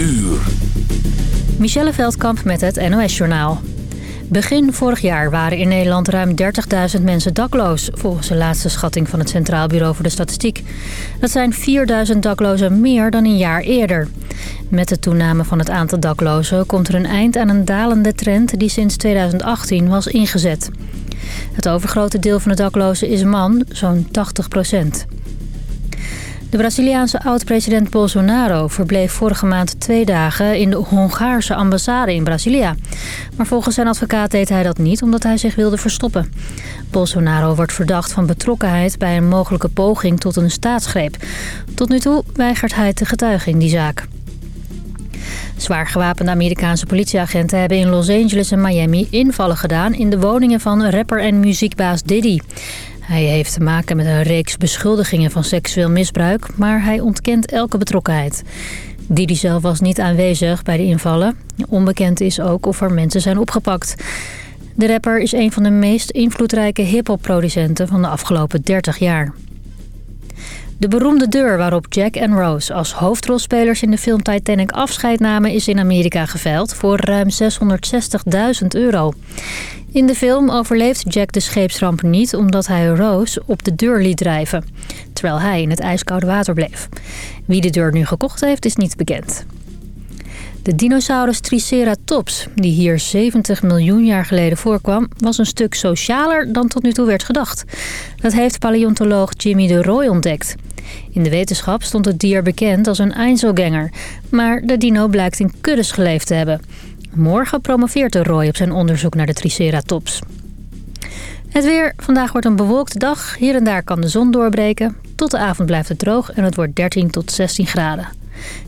uur. Michelle Veldkamp met het NOS-journaal. Begin vorig jaar waren in Nederland ruim 30.000 mensen dakloos... volgens de laatste schatting van het Centraal Bureau voor de Statistiek. Dat zijn 4.000 daklozen meer dan een jaar eerder. Met de toename van het aantal daklozen komt er een eind aan een dalende trend... die sinds 2018 was ingezet. Het overgrote deel van de daklozen is man, zo'n 80 procent. De Braziliaanse oud-president Bolsonaro verbleef vorige maand twee dagen in de Hongaarse ambassade in Brasilia. Maar volgens zijn advocaat deed hij dat niet omdat hij zich wilde verstoppen. Bolsonaro wordt verdacht van betrokkenheid bij een mogelijke poging tot een staatsgreep. Tot nu toe weigert hij te getuigen in die zaak. Zwaar gewapende Amerikaanse politieagenten hebben in Los Angeles en Miami invallen gedaan in de woningen van rapper en muziekbaas Diddy. Hij heeft te maken met een reeks beschuldigingen van seksueel misbruik, maar hij ontkent elke betrokkenheid. Didi zelf was niet aanwezig bij de invallen. Onbekend is ook of er mensen zijn opgepakt. De rapper is een van de meest invloedrijke hiphop-producenten van de afgelopen 30 jaar. De beroemde deur waarop Jack en Rose als hoofdrolspelers in de film Titanic afscheid namen... is in Amerika geveild voor ruim 660.000 euro. In de film overleeft Jack de scheepsramp niet omdat hij Rose op de deur liet drijven. Terwijl hij in het ijskoude water bleef. Wie de deur nu gekocht heeft is niet bekend. De dinosaurus Triceratops, die hier 70 miljoen jaar geleden voorkwam... was een stuk socialer dan tot nu toe werd gedacht. Dat heeft paleontoloog Jimmy de Roy ontdekt. In de wetenschap stond het dier bekend als een Einzelganger... maar de dino blijkt in kuddes geleefd te hebben... Morgen promoveert de Roy op zijn onderzoek naar de Triceratops. Het weer. Vandaag wordt een bewolkte dag. Hier en daar kan de zon doorbreken. Tot de avond blijft het droog en het wordt 13 tot 16 graden.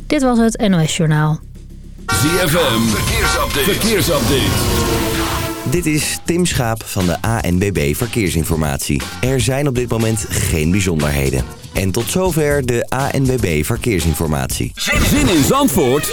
Dit was het NOS Journaal. ZFM. Verkeersupdate. Verkeersupdate. Dit is Tim Schaap van de ANBB Verkeersinformatie. Er zijn op dit moment geen bijzonderheden. En tot zover de ANBB Verkeersinformatie. Zin in Zandvoort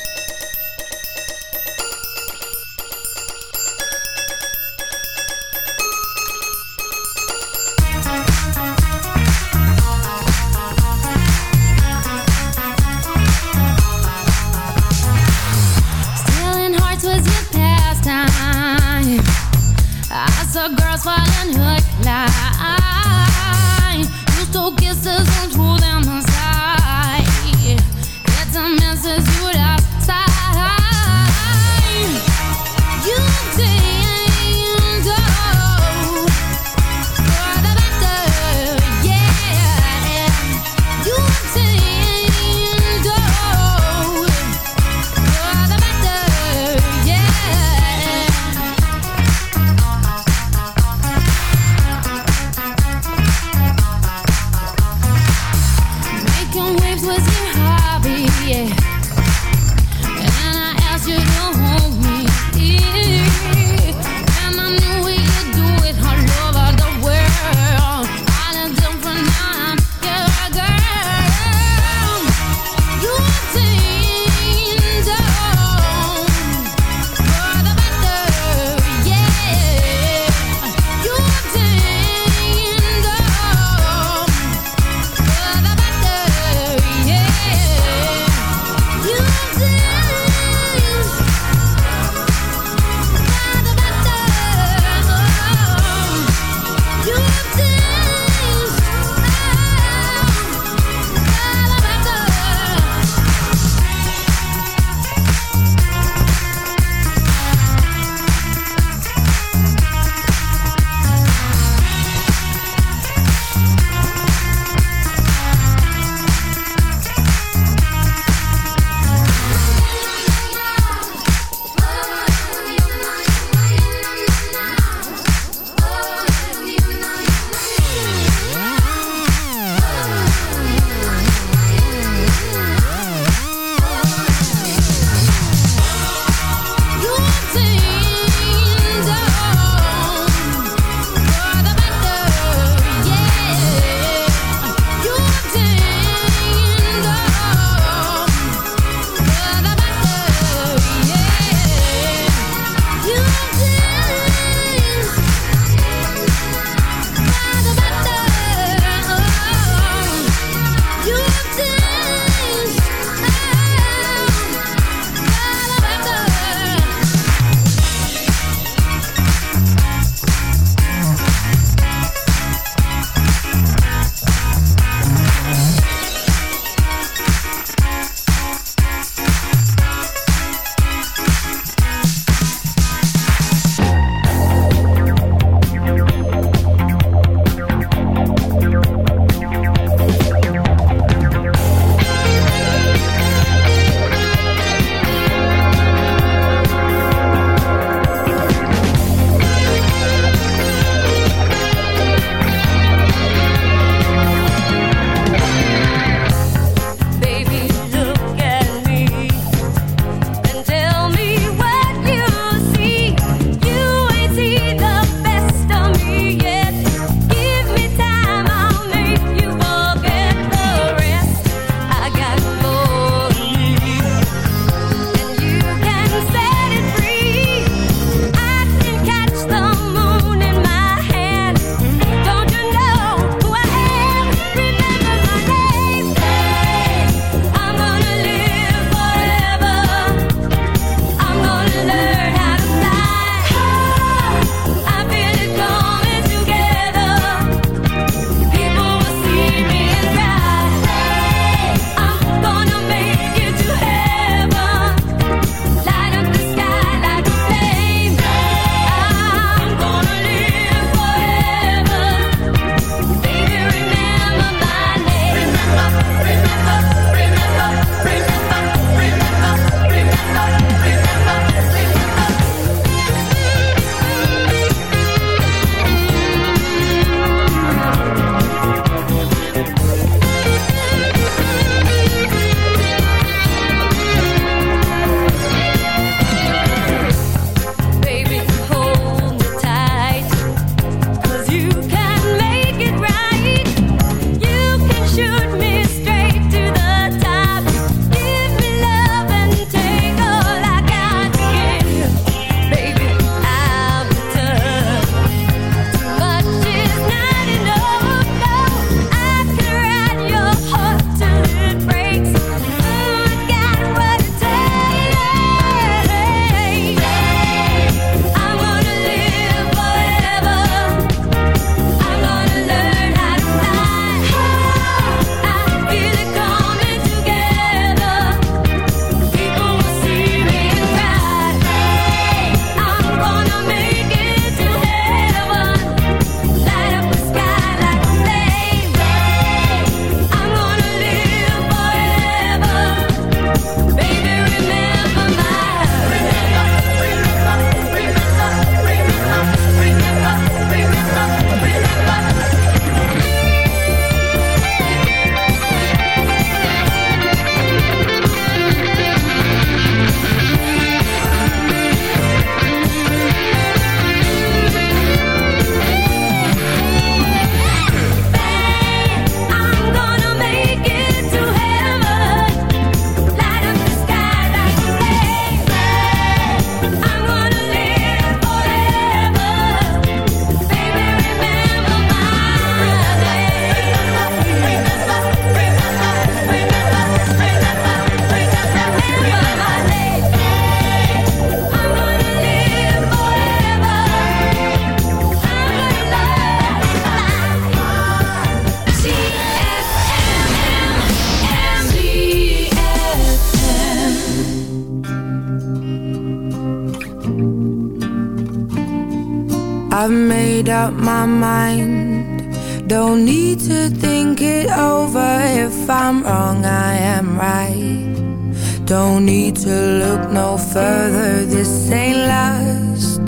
need to think it over. If I'm wrong, I am right. Don't need to look no further. This ain't last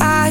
I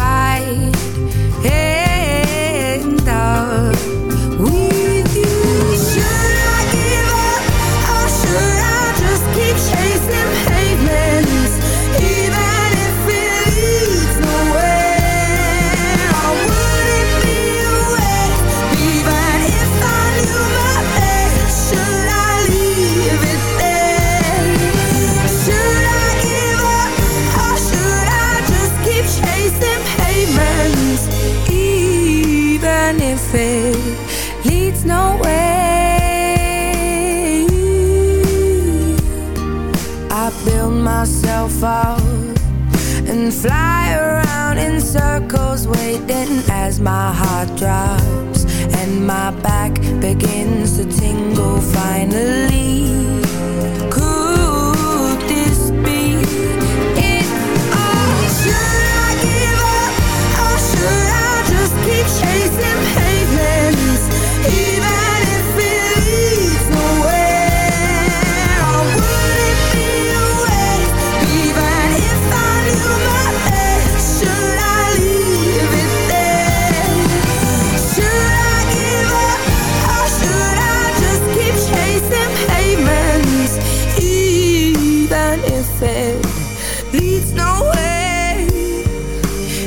finally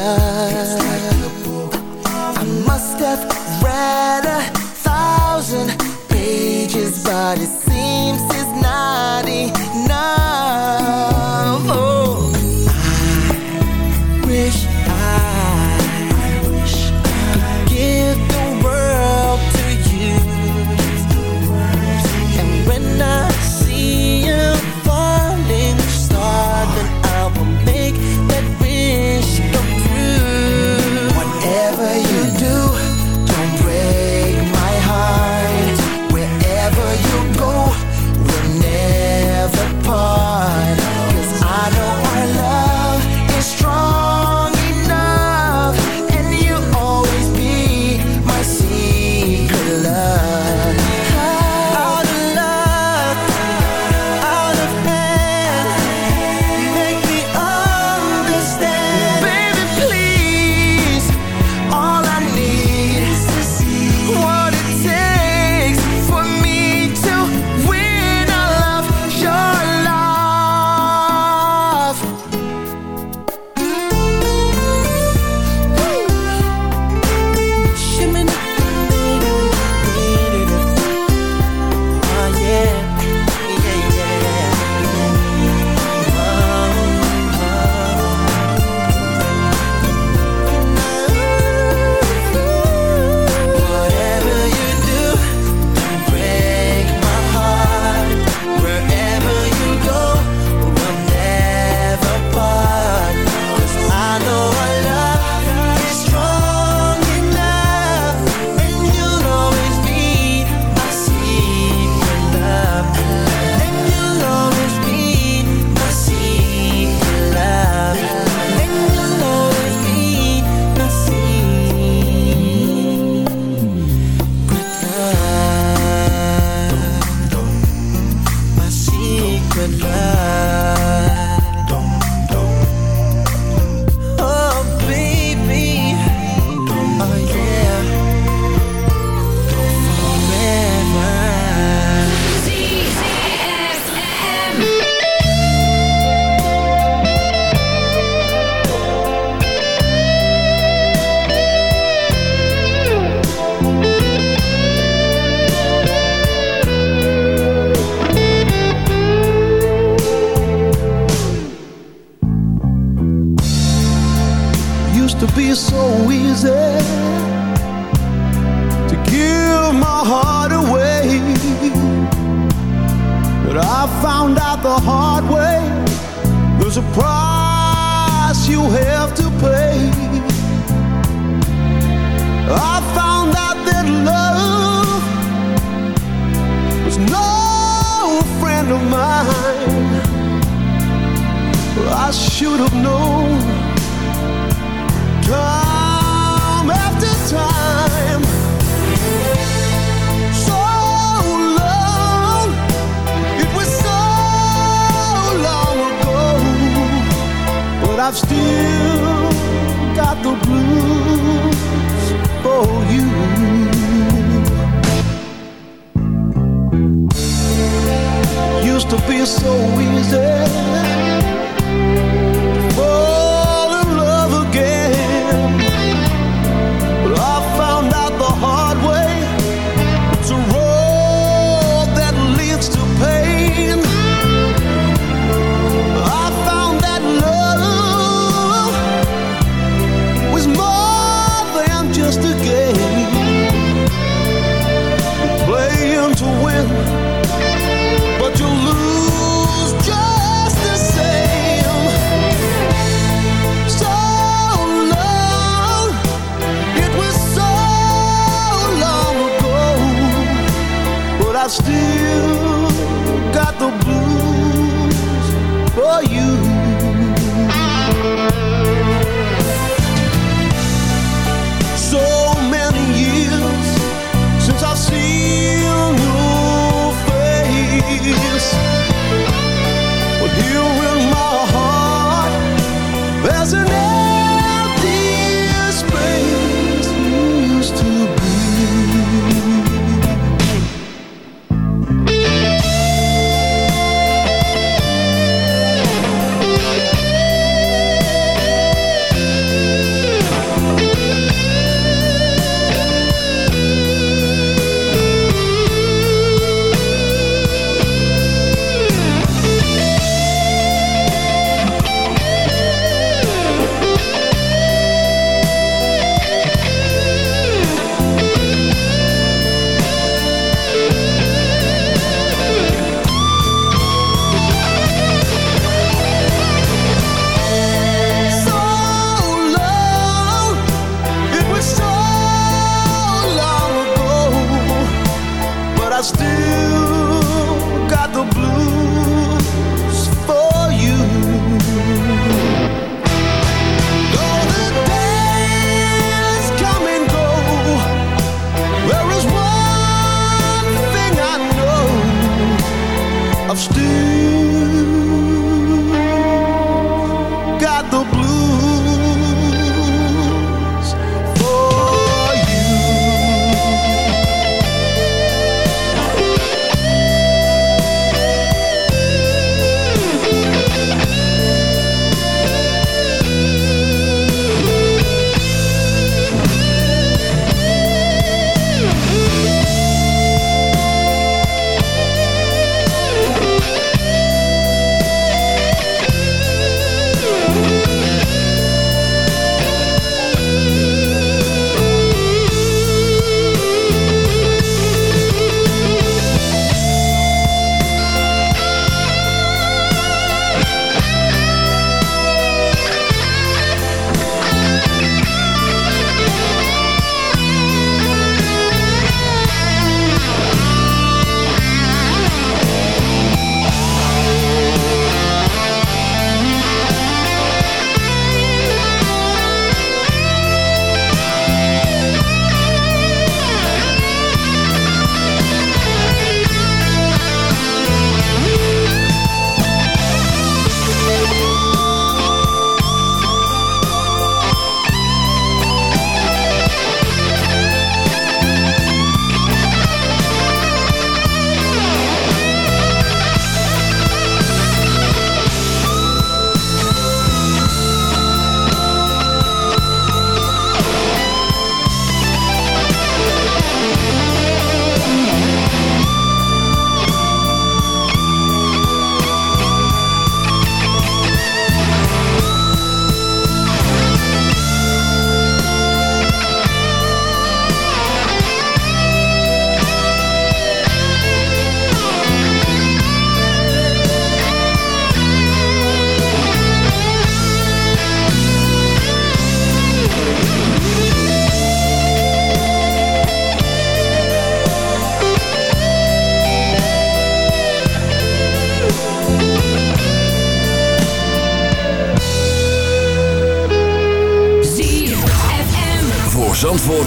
I must have read a thousand pages, but it's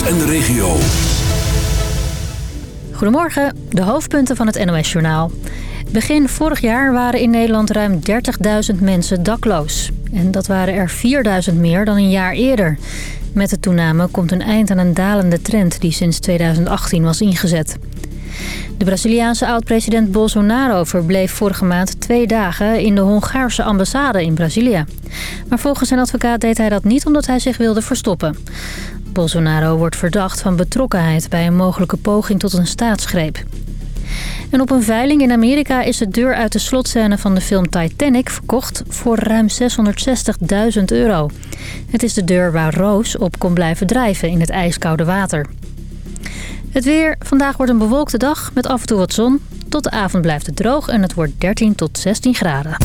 En de regio. Goedemorgen, de hoofdpunten van het NOS-journaal. Begin vorig jaar waren in Nederland ruim 30.000 mensen dakloos. En dat waren er 4.000 meer dan een jaar eerder. Met de toename komt een eind aan een dalende trend die sinds 2018 was ingezet. De Braziliaanse oud-president Bolsonaro verbleef vorige maand twee dagen in de Hongaarse ambassade in Brazilië. Maar volgens zijn advocaat deed hij dat niet omdat hij zich wilde verstoppen. Bolsonaro wordt verdacht van betrokkenheid bij een mogelijke poging tot een staatsgreep. En op een veiling in Amerika is de deur uit de slotscène van de film Titanic verkocht voor ruim 660.000 euro. Het is de deur waar Roos op kon blijven drijven in het ijskoude water. Het weer. Vandaag wordt een bewolkte dag met af en toe wat zon. Tot de avond blijft het droog en het wordt 13 tot 16 graden.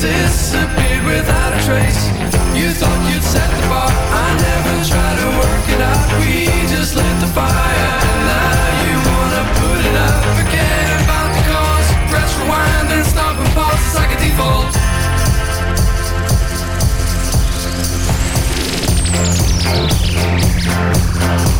disappeared without a trace. You thought you'd set the bar. I never tried to work it out. We just lit the fire, and now you wanna put it out. Forget about the cause. Press rewind, then stop and pause. It's like a default. Thank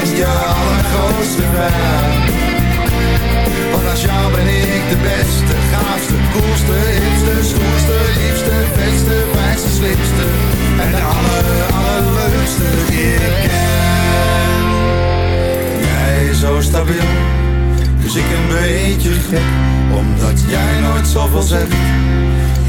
bent je allergrootste fan. Want als jou ben ik de beste, gaafste, koelste, hipste, stoerste, liefste, beste, wijste, slimste. En de aller, allerleukste die ik ken. Jij is zo stabiel, dus ik een beetje gek. Omdat jij nooit zoveel zegt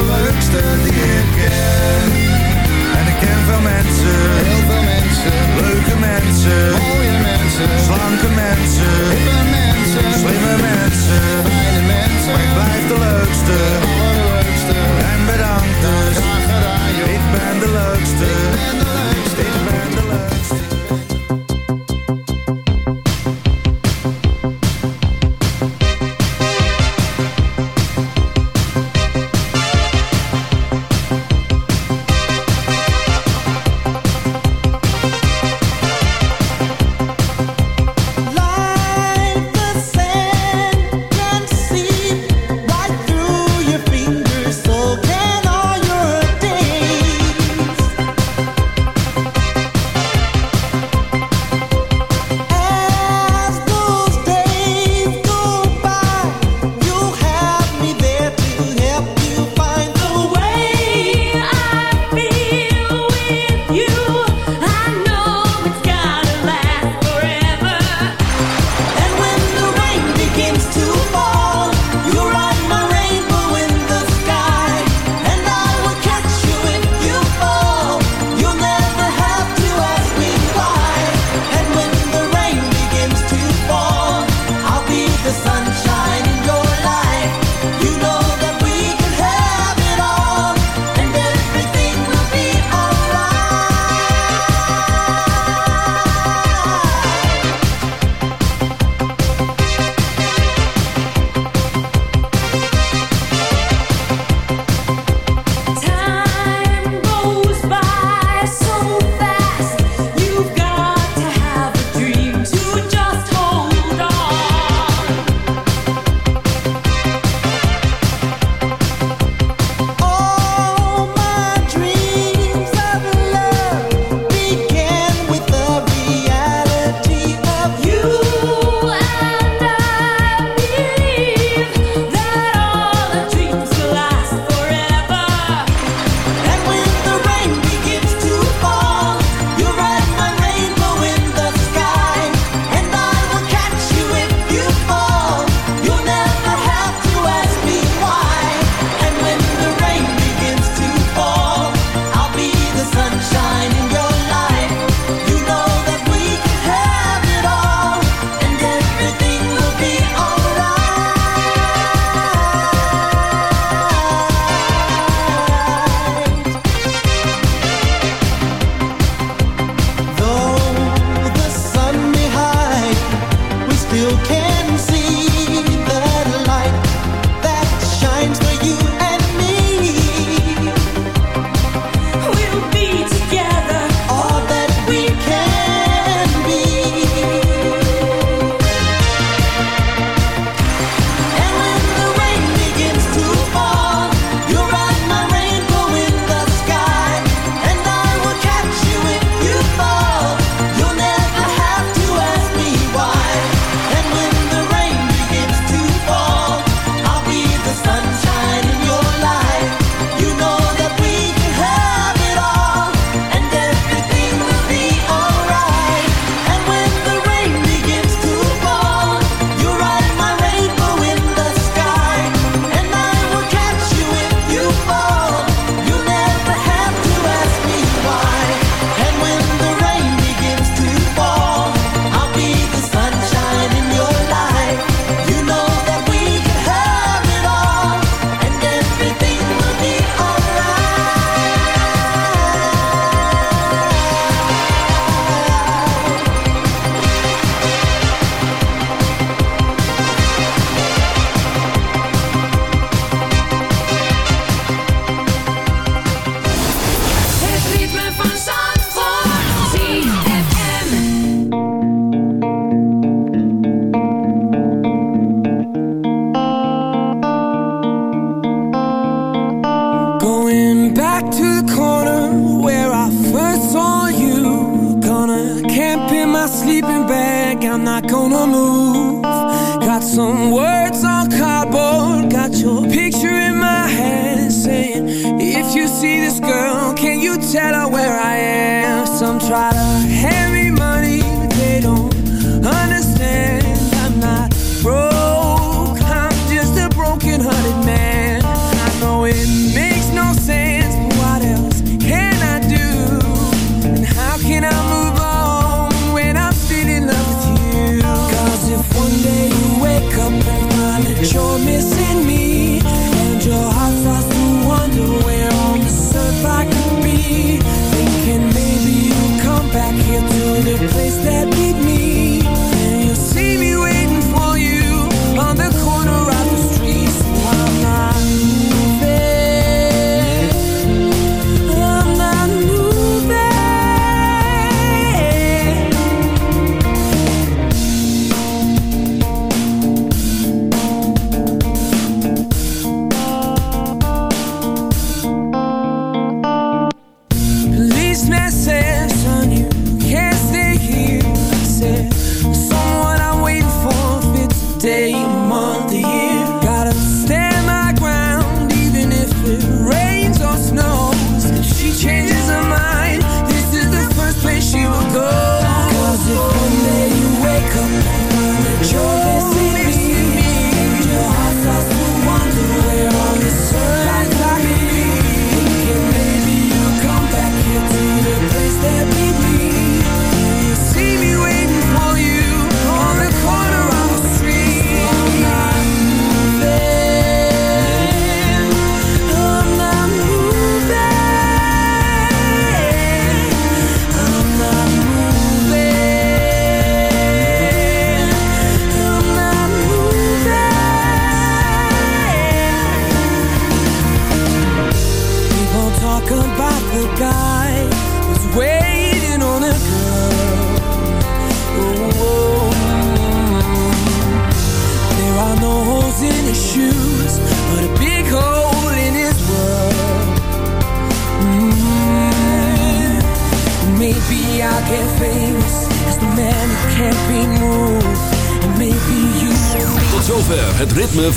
allerleukste die ik ken. En ik ken veel mensen, heel veel mensen, leuke mensen, mooie mensen, slanke mensen, hippe mensen, slimme mensen, fijne mensen. Maar ik blijf de leukste, de allerleukste. En bedankt dus, ik ben de leukste, ik ben de leukste. Ik ben de leukste.